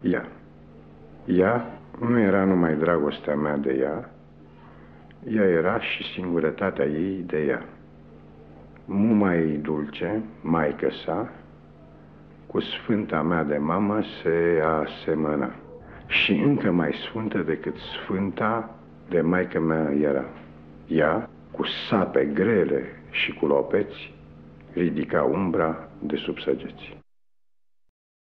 Ea. Ea nu era numai dragostea mea de ea, ea era și singurătatea ei de ea. Muma ei dulce, maică sa, cu sfânta mea de mamă se asemăna și încă mai sfântă decât sfânta de maică mea era. Ea, cu sape grele și cu lopeți, ridica umbra de sub săgeți.